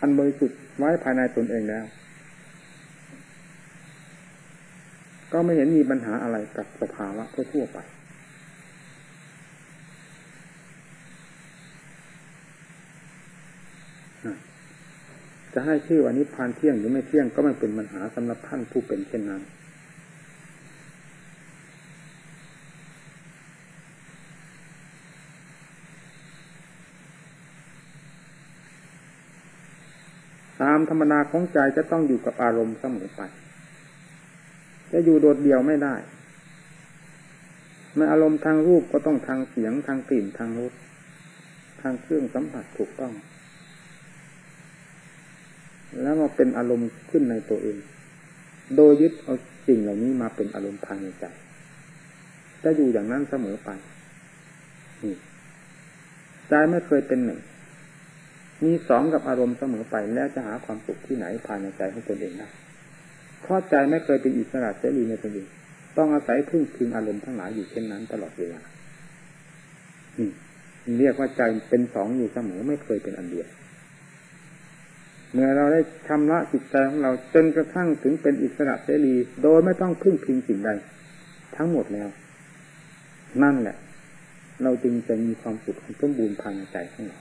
อันบริสุทธิ์ไว้ภายในตนเองแล้ว ก็ไม่เห็นมีปัญหาอะไรกับสภาวะทั่วไป จะให้ชื่อว่านิพพานเที่ยงหรือไม่เที่ยงก็ไม่เป็นปัญหาสำหรับท่านผู้เป็นเช่นนั้น ตามธรรมนาของใจจะต้องอยู่กับอารมณ์เสมอไป จะอยู่โดดเดี่ยวไม่ได้ไม่อารมณ์ทางรูปก็ต้องทางเสียงทางกลิ่นทางรสทางเครื่องสัมผัสถูกต้อง แล้วมาเป็นอารมณ์ขึ้นในตัวเอง โดยยึดเอาสิ่งเหล่านี้มาเป็นอารมณ์ภายในใจ จะอยู่อย่างนั้นเสมอไปใจไม่เคยเป็นหนึ่ง มีสองกับอารมณ์เสมอไปแล้วจะหาความสุขที่ไหนภายในใจของตนเองได้เพราะใจไม่เคยเป็นอิสระเสรีในตนเองต้องอาศัยพึ่งพิงอารมณ์ทั้งหลายอยู่เช่นนั้นตลอดเวลาเรียกว่าใจเป็นสองอยู่เสมอไม่เคยเป็นอันเดียวเมื่อเราได้ชำระจิตใจของเราจนกระทั่งถึงเป็นอิสระเสรีโดยไม่ต้องพึ่งพิงสิ่งใด ทั้งหมดแล้ว นั่นแหละ เราจึงจะมีความสุขสมบูรณ์ภายในใจของเรา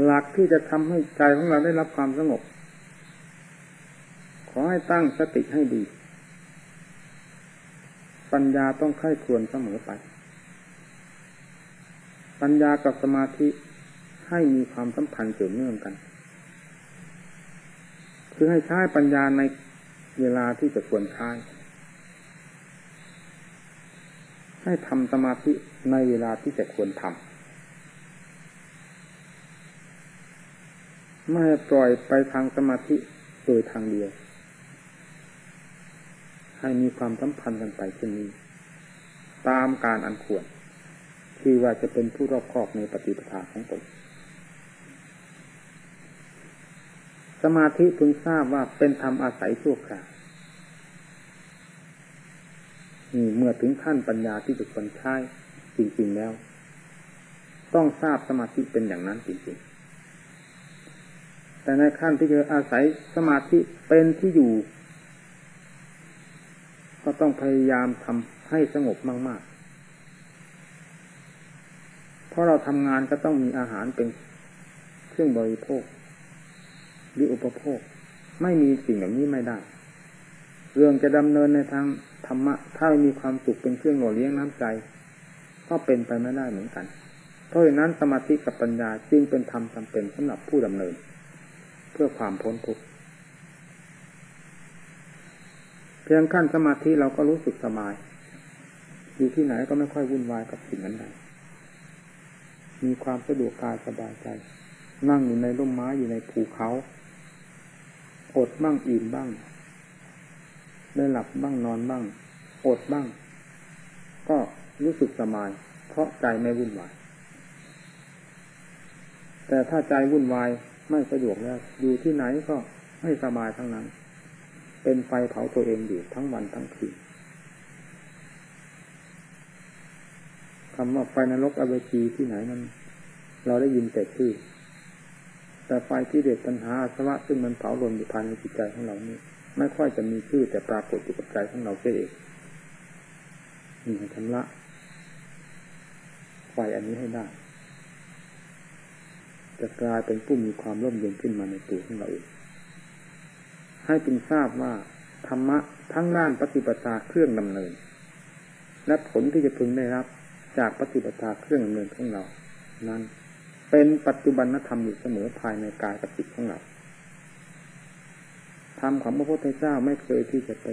หลักที่จะทำให้ใจของเราได้รับความสงบ ขอให้ตั้งสติให้ดี ปัญญาต้องค่ายควรเสมอไป ปัญญากับสมาธิให้มีความสัมพันธ์เกี่ยวเนื่องกัน คือให้ใช้ปัญญาในเวลาที่จะควรใช้ให้ทำสมาธิในเวลาที่จะควรทำ ไม่ให้ปล่อยไปทางสมาธิโดยทางเดียว ให้มีความสัมพันธ์กันไปเช่นนี้ ตามการอันควรที่ว่าจะเป็นผู้รอบคอบในปฏิปทาของตนสมาธิพึงทราบว่าเป็นธรรมอาศัยชั่วคราวนี่เมื่อถึงขั้นปัญญาที่จะควรใช้จริง ๆแล้ว ต้องทราบสมาธิเป็นอย่างนั้นจริง ๆ แต่ในขั้นที่จะอาศัยสมาธิเป็นที่อยู่ ก็ต้องพยายามทำให้สงบมาก ๆ เพราะเราทำงานก็ต้องมีอาหารเป็นเครื่องบริโภคหรืออุปโภค ไม่มีสิ่งแบบนี้ไม่ได้ เรื่องจะดำเนินในทางธรรมะ ถ้ามีความสุขเป็นเครื่องหล่อเลี้ยงน้ำใจ ก็เป็นไปไม่ได้เหมือนกัน เพราะฉะนั้นสมาธิกับปัญญาจึงเป็นธรรมจำเป็นสำหรับผู้ดำเนิน เพื่อความพ้นทุกข์เพียงขั้นสมาธิเราก็รู้สึกสบาย อยู่ที่ไหนก็ไม่ค่อยวุ่นวายกับสิ่งนั้นใดมีความสะดวกกายสบายใจ นั่งอยู่ในร่มไม้อยู่ในภูเขาอดบ้างอิ่มบ้าง ได้หลับบ้างนอนบ้าง อดบ้าง ก็รู้สึกสบาย เพราะใจไม่วุ่นวาย แต่ถ้าใจวุ่นวาย ไม่สะดวกแล้วอยู่ที่ไหนก็ไม่สบายทั้งนั้น เป็นไฟเผาตัวเองอยู่ทั้งวันทั้งคืนคำว่าไฟนรกอเวจีที่ไหนนั้นเราได้ยินแต่ชื่อ แต่ไฟที่เด็ดปัญหาอาสวะซึ่งมันเผาลนอยู่ภายในจิตใจของเรานี่ไม่ค่อยจะมีชื่อแต่ปรากฏอยู่กับใจของเราเองนี่ชำระไฟอันนี้ให้ได้ จะกลายเป็นผู้มีความร่มเย็นขึ้นมาในตัวของเราเองให้จึงทราบว่าธรรมะทั้งด้านปฏิปทาเครื่องดำเนิน และผลที่จะพึงได้รับ จากปฏิปทาเครื่องดำเนินของเรา นั้น เป็นปัจจุบันธรรมอยู่เสมอภายในกายกับจิตของเราธรรมของพระพุทธเจ้าไม่เคยที่จะไป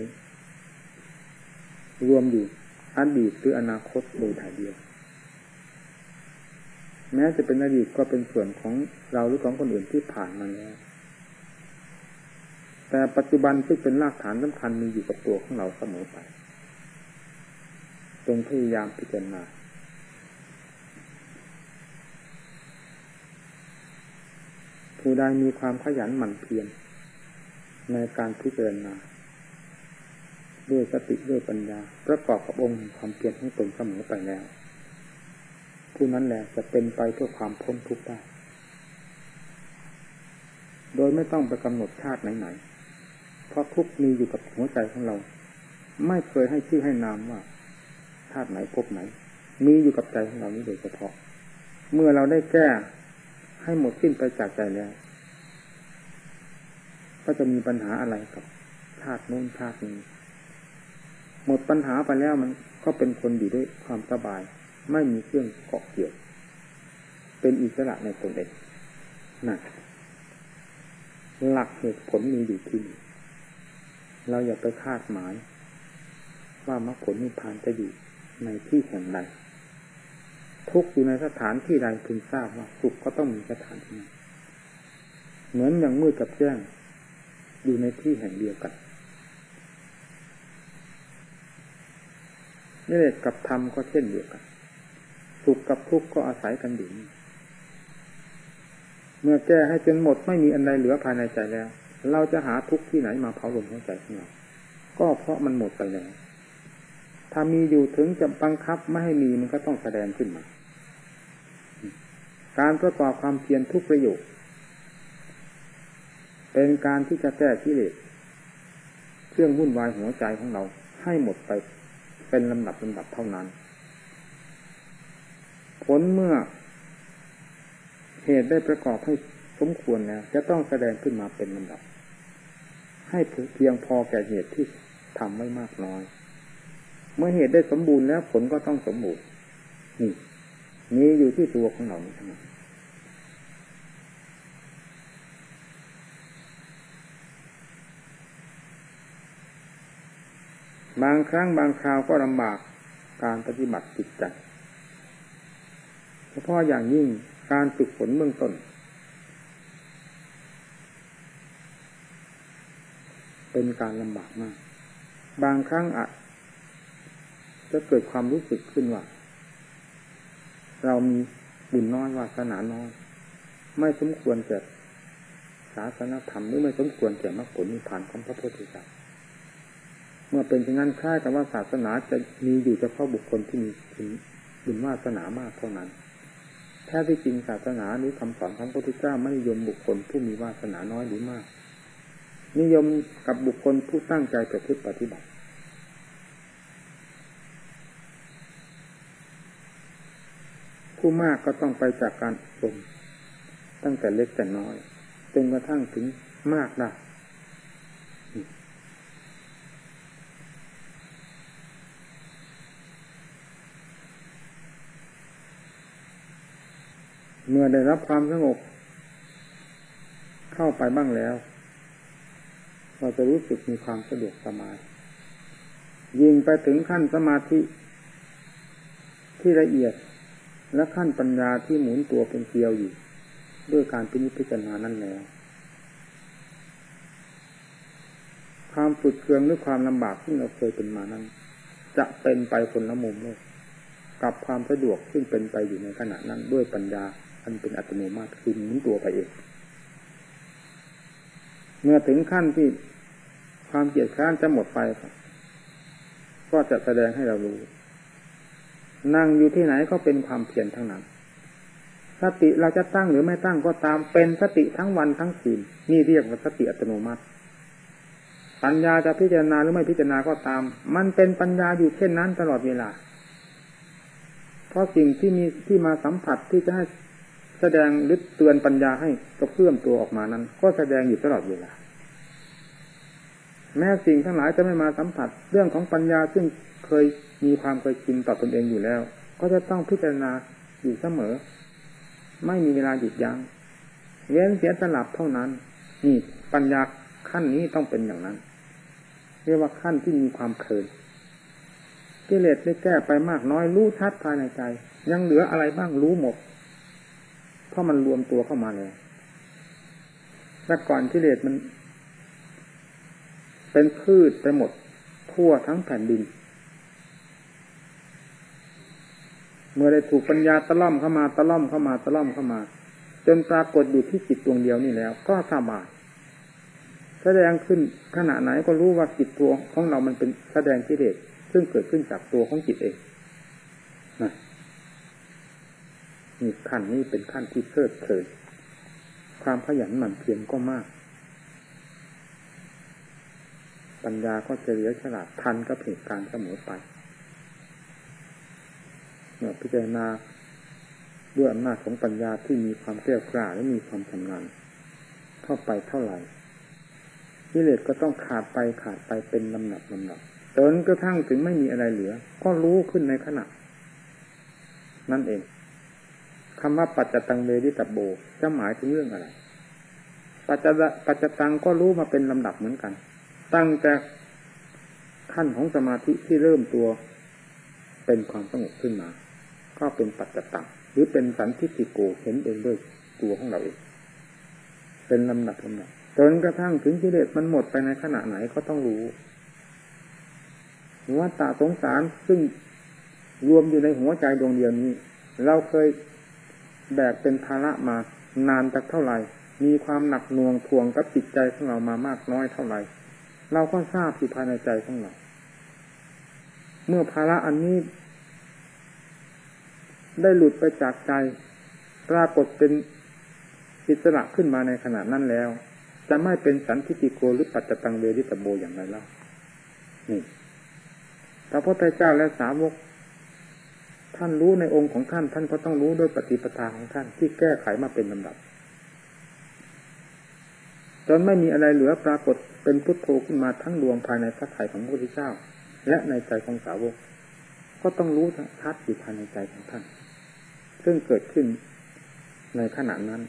รวมอยู่อดีตหรืออนาคตโดยถ่ายเดียว แม้จะเป็นอดีตก็เป็นส่วนของเราหรือของคนอื่นที่ผ่านมาแล้วแต่ปัจจุบันที่เป็นรากฐานสำคัญมีอยู่กับตัวของเราเสมอไปจงพยายามพิจารณาผู้ใดมีความขยันหมั่นเพียรในการพิจารณาด้วยสติด้วยปัญญา ประกอบกับองค์ความเพียรให้ตนเสมอไปแล้ว ผู้นั้นแหละจะเป็นไปเพื่อความพ้นทุกข์ได้ โดยไม่ต้องไปกำหนดชาติไหนๆ เพราะทุกมีอยู่กับหัวใจของเรา ไม่เคยให้ชื่อให้นามว่า ชาติไหนพบไหน มีอยู่กับใจของเรานี้โดยเฉพาะ เมื่อเราได้แก้ให้หมดสิ้นไปจากใจแล้ว ก็จะมีปัญหาอะไรกับชาติโน้นชาตินี้ หมดปัญหาไปแล้วมันก็เป็นคนอยู่ด้วยความสบาย ไม่มีเครื่องเกาะเกี่ยว เป็นอิสระในตนเองนั่นหลักเหตุผลมีอยู่ที่นี่เราอย่าไปคาดหมาย ว่ามรรคผลนิพพานจะอยู่ในที่แห่งใดทุกอยู่ในสถานที่ใดพึงทราบว่าสุขก็ต้องมีสถานที่นั้นเหมือนอย่างมืดกับแจ้งอยู่ในที่แห่งเดียวกันนี่แหละกับธรรมก็เช่นเดียวกัน สุขกับทุกข์ก็อาศัยกันอยู่เมื่อแก้ให้จนหมดไม่มีอันใดเหลือภายในใจแล้ว เราจะหาทุกข์ที่ไหนมาเผาลมหัวใจของเราก็เพราะมันหมดไปแล้วถ้ามีอยู่ถึงจะบังคับไม่ให้มีมันก็ต้องแสดงขึ้นมา การประกอบความเพียรทุกประโยชน์เป็นการที่จะแก้กิเลสเครื่องวุ่นวายหัวใจของเราให้หมดไปเป็นลำดับลำดับเท่านั้น ลเมื่อ เหตุได้ประกอบให้สมควรแล้วจะต้องแสดงขึ้นมาเป็นลำดับ ให้เพียงพอแก่เหตุที่ทำไม่มากน้อย เมื่อเหตุได้สมบูรณ์แล้วผลก็ต้องสมบูรณ์นี่นี้อยู่ที่ตัวของเราทั้งนั้นบางครั้งบางคราวก็ลำบากการปฏิบัติจิตใจ ฉพาะอย่างยิ่งการฝึกฝนเบื้องต้น เป็นการลำบากมาก บางครั้งอาจจะเกิดความรู้สึกขึ้นว่า เรามีบุญน้อยวาสนาน้อย ไม่สมควรแก่ศาสนธรรมหรือไม่สมควรแก่มรรคผลนิพพานของพระพุทธเจ้าเมื่อเป็นเช่นนั้นคล้ายกับว่าศาสนาจะมีอยู่เฉพาะบุคคลที่มีบุญวาสนามากเท่านั้น แท้ที่จริงศาสนาหรือคำสอนของพระพุทธเจ้าไม่นิยมบุคคลผู้มีวาสนาน้อยหรือมาก นิยมกับบุคคลผู้ตั้งใจประพฤติปฏิบัติ ผู้มากก็ต้องไปจากการอบรมตั้งแต่เล็กแต่น้อยจนกระทั่งถึงมากได้ เมื่อได้รับความสงบ เข้าไปบ้างแล้ว เราจะรู้สึกมีความสะดวกสบายยิงไปถึงขั้นสมาธิ ที่ละเอียดและขั้นปัญญาที่หมุนตัวเป็นเกลียวอยู่ ด้วยการพิจิจารณานั่นแล้วความฝึกเคืองหรือความลำบากที่เราเคยเป็นมานั้น จะเป็นไปคนละมุมโลกกับความสะดวกซึ่งเป็นไปอยู่ในขณะนั้นด้วยปัญญา นเป็นอัตโนมัติคือหมุนตัวไปเอง เมื่อถึงขั้นที่ความเกลียดค้านจะหมดไปก็จะแสดงให้เรารู้ นั่งอยู่ที่ไหนก็เป็นความเพียรทั้งนั้น สติเราจะตั้งหรือไม่ตั้งก็ตามเป็นสติทั้งวันทั้งคืนนี่เรียกว่าสติอัตโนมัติ ปัญญาจะพิจารณาหรือไม่พิจารณาก็ตาม มันเป็นปัญญาอยู่เช่นนั้นตลอดเวลา เพราะสิ่งที่มีที่มาสัมผัสที่จะให้ แสดงหรือเตือนปัญญาให้กระเพื่อมตัวออกมานั้น ก็แสดงอยู่ตลอดเวลา แม้สิ่งทั้งหลายจะไม่มาสัมผัสเรื่องของปัญญาซึ่งเคยมีความเคยชินต่อตนเองอยู่แล้ว ก็จะต้องพิจารณาอยู่เสมอ ไม่มีเวลาหยุดยัง้งเว้นเสียสลับเท่านั้น นี่ปัญญาขั้นนี้ต้องเป็นอย่างนั้น เรียกว่าขั้นที่มีความเพลินกิเลสได้แก้ไปมากน้อยรู้ชัดภายในใจ ยังเหลืออะไรบ้างรู้หมด ราะมันรวมตัวเข้ามาแล้วแต่ก่อนกิเลสมัน เป็นพืชไปหมด ทั่วทั้งแผ่นดิน เมื่อได้ถูกปัญญาตะล่อมเข้ามาตะล่อมเข้ามาตะล่อมเข้ามา จนปรากฏอยู่ที่จิตดวงเดียวนี่แล้ว ก็สบายแสดงขึ้นขณะไหนก็รู้ว่าจิตตัวของเรามันเป็นแสดงกิเลสซึ่งเกิดขึ้นจากตัวของจิตเองนะ นี่ขั้นนี้เป็นขั้นที่เพลิดเพลินความขยันหมั่นเพียรก็มาก ปัญญาก็เฉลียวฉลาดทันกับเหตุการณ์เสมอไปเมื่อพิจารณาด้วยอำนาจของปัญญาที่มีความแก้วกล้าและมีความชำนาญเข้าไปเท่าไหร่กิเลสก็ต้องขาดไปขาดไปเป็นลำหนับลำหนับจนกระทั่งถึงไม่มีอะไรเหลือ ก็รู้ขึ้นในขณะ นั่นเอง คำว่าปัจจตังเวริตโบจะหมายถึงเรื่องอะไร ปัจจปัจจตังก็รู้มาเป็นลำดับเหมือนกัน ตั้งแต่ขั้นของสมาธิที่เริ่มตัวเป็นความสงบขึ้นมา ก็เป็นปัจจตังหรือเป็นสันทิฏฐิโกเห็นเองด้วยตัวของเราเอง เป็นลำดับลำดับจนกระทั่งถึงกิเลสมันหมดไปในขณะไหนก็ต้องรู้ว่าตาสงสารซึ่งรวมอยู่ในหัวใจดวงเดียวนี้ เราเคย แบกเป็นภาระมานานจากเท่าไหร่ มีความหนักหน่วงทวงกับจิตใจของเรามามากน้อยเท่าไหร่ เราก็ทราบอยู่ภายในใจของเรา เมื่อภาระอันนี้ ได้หลุดไปจากใจ ปรากฏเป็นอิสระขึ้นมาในขณะนั้นแล้ว จะไม่เป็นสันทิติโกหรือปัจจตังเวริตโบอย่างไรเล่านี่พระพุทธเจ้าและสาวก ท่านรู้ในองค์ของท่าน ท่านก็ต้องรู้ด้วยปฏิปทาของท่านที่แก้ไขมาเป็นลำดับจนไม่มีอะไรเหลือปรากฏเป็นพุทโธขึ้นมาทั้งดวงภายในพระทัยของพระพุทธเจ้า และในใจของสาวก ก็ต้องรู้ชัดอยู่ภายในใจของท่าน ซึ่งเกิดขึ้นในขณะนั้น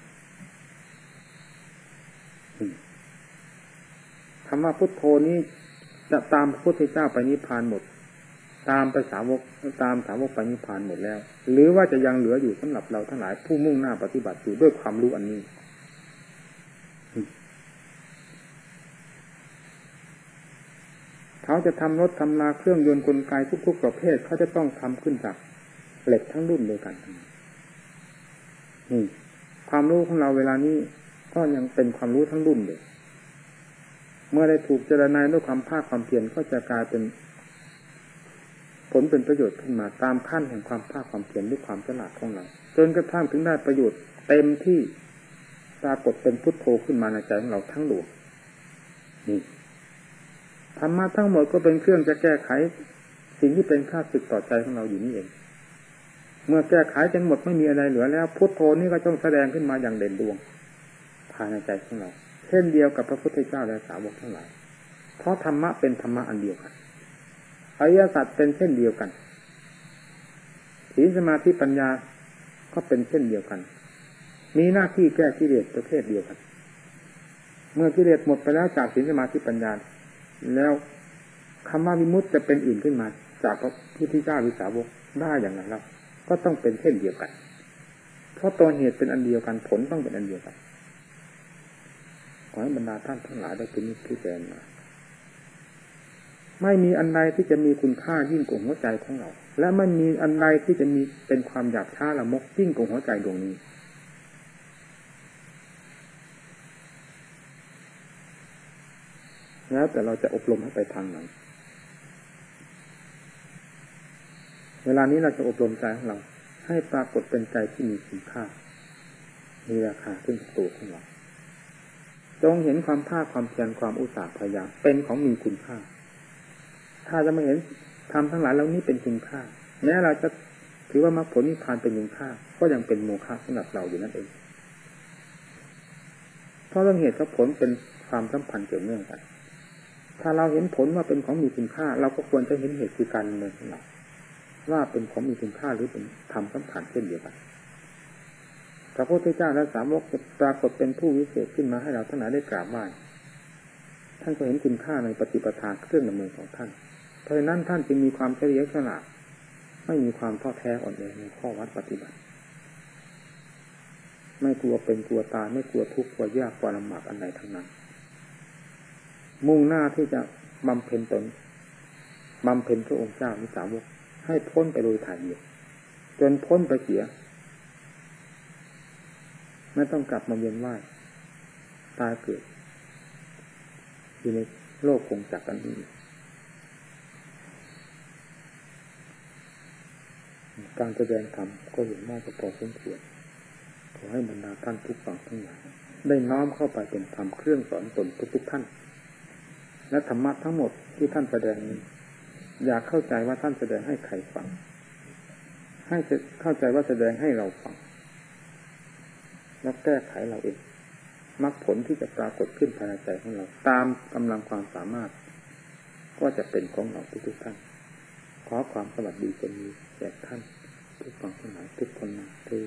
คำว่าพุทโธนี้จะตามพระพุทธเจ้าไปนิพพานหมด ตามไปสาวกตามสาวกไปนิพพานหมดแล้ว หรือว่าจะยังเหลืออยู่สำหรับเราทั้งหลายผู้มุ่งหน้าปฏิบัติอยู่ด้วยความรู้อันนี้เขาจะทำรถทำลาเครื่องยนต์กลไกทุกๆประเภทเขาจะต้องทำขึ้นจากเหล็กทั้งรุ่นเลยวกันนี่ความรู้ของเราเวลานี้ก็ยังเป็นความรู้ทั้งรุ่นเลยเมื่อได้ถูกเจรนายด้วยความภาคความเพียรก็จะกลายเป็น ผลเป็นประโยชน์ขึ้นมาตามขั้นแห่งความภาคความเพียรด้วยความฉลาดของเราจนกระทั่งถึงได้ประโยชน์เต็มที่ปรากฏเป็นพุทโธขึ้นมาในใจของเราทั้งดวงนี่ธรรมะทั้งหมดก็เป็นเครื่องจะแก้ไข สิ่งที่เป็นข้าศึกต่อใจของเราอยู่นี่เอง เมื่อแก้ไขจนหมดไม่มีอะไรเหลือแล้ว พุทโธนี่ก็ต้องแสดงขึ้นมาอย่างเด่นดวงภายในใจของเรา เช่นเดียวกับพระพุทธเจ้าและสาวกทั้งหลาย เพราะธรรมะเป็นธรรมะอันเดียวกัน อริยสัจเป็นเช่นเดียวกันศีลสมาธิปัญญาก็เป็นเช่นเดียวกัน มีหน้าที่แก้กิเลสประเภทเดียวกัน เมื่อกิเลสหมดไปแล้วจากศีลสมาธิปัญญา แล้วคำว่าวิมุตจะเป็นอื่นขึ้นมา จากพระพุทธเจ้าวิสาวกได้อย่างไรแล้วก็ต้องเป็นเช่นเดียวกัน เพราะตัวเหตุเป็นอันเดียวกันผลต้องเป็นอันเดียวกัน ขอให้บรรดาท่านทั้งหลายได้เป็นนิพพิจารณา ไม่มีอันใดที่จะมีคุณค่ายิ่งกว่าหัวใจของเรา และไม่มีอันใดที่จะมีเป็นความอยากช้าละมกยิ่งกว่าหัวใจดวงนี้ แล้วแต่เราจะอบรมให้ไปทางไหนเวลานี้เราจะอบรมใจของเรา ให้ปรากฏเป็นใจที่มีคุณค่า มีราคาขึ้นตัวของเราจงเห็นความภาคความเพียรความอุตสาห์พยายามเป็นของมีคุณค่า ถ้าจะไม่เห็นทำทั้งหลายเหล่านี้เป็นคุณค่าแม้เราจะถือว่ามรรคผลนิพพานเป็นคุณค่า ก็ยังเป็นโมฆะสำหรับเราอยู่นั่นเอง เพราะเรื่องเหตุกับผลเป็นความสัมพันธ์เกี่ยวเนื่องกัน ถ้าเราเห็นผลว่าเป็นของมีคุณค่า เราก็ควรจะเห็นเหตุคือการดำเนินของเราว่าเป็นของมีคุณค่าหรือเป็นธรรมสัมพันธ์เช่นเดียวกันพระพุทธเจ้าและสามกจะปรากฏเป็นผู้วิเศษขึ้นมาให้เราทั้งหลายได้กราบไหว้ท่านก็เห็นคุณค่าในปฏิปทาเครื่องดำเนินของท่าน เพราะนั้นท่านจึงมีความเฉลียวฉลาดไม่มีความท้อแท้อ่อนแอในข้อวัดปฏิบัติ ไม่กลัวเป็นกลัวตายไม่กลัวทุกข์กลัวยากกลัวลำบากอันใดทั้งนั้น มุ่งหน้าที่จะบำเพ็ญตนบำเพ็ญพระองค์เจ้ามิสาวกให้พ้นไปโดยถ่ายเดียวจนพ้นไปเสีย ไม่ต้องกลับมาเวียนว่ายตายเกิดอยู่ในโลกคงจักกันนี้ การแสดงธรรมก็เห็นว่าพอสมควรขอให้บรรดาท่านทุกฝั่งทั้งหลายได้น้อมเข้าไปเป็นธรรมเครื่องสอนตนทุกๆท่าน และธรรมะทั้งหมดที่ท่านแสดงนี้อยากเข้าใจว่าท่านแสดงให้ใครฟัง ให้เข้าใจว่าแสดงให้เราฟัง แล้วแก้ไขเราเองมรรคผลที่จะปรากฏขึ้นภายในใจของเรา ตามกำลังความสามารถ ก็จะเป็นของเราทุกๆท่าน ขอความสวัสดีจะมีแก่ท่านทุกฝั่งทั้งหลายทุกคนนะเธอ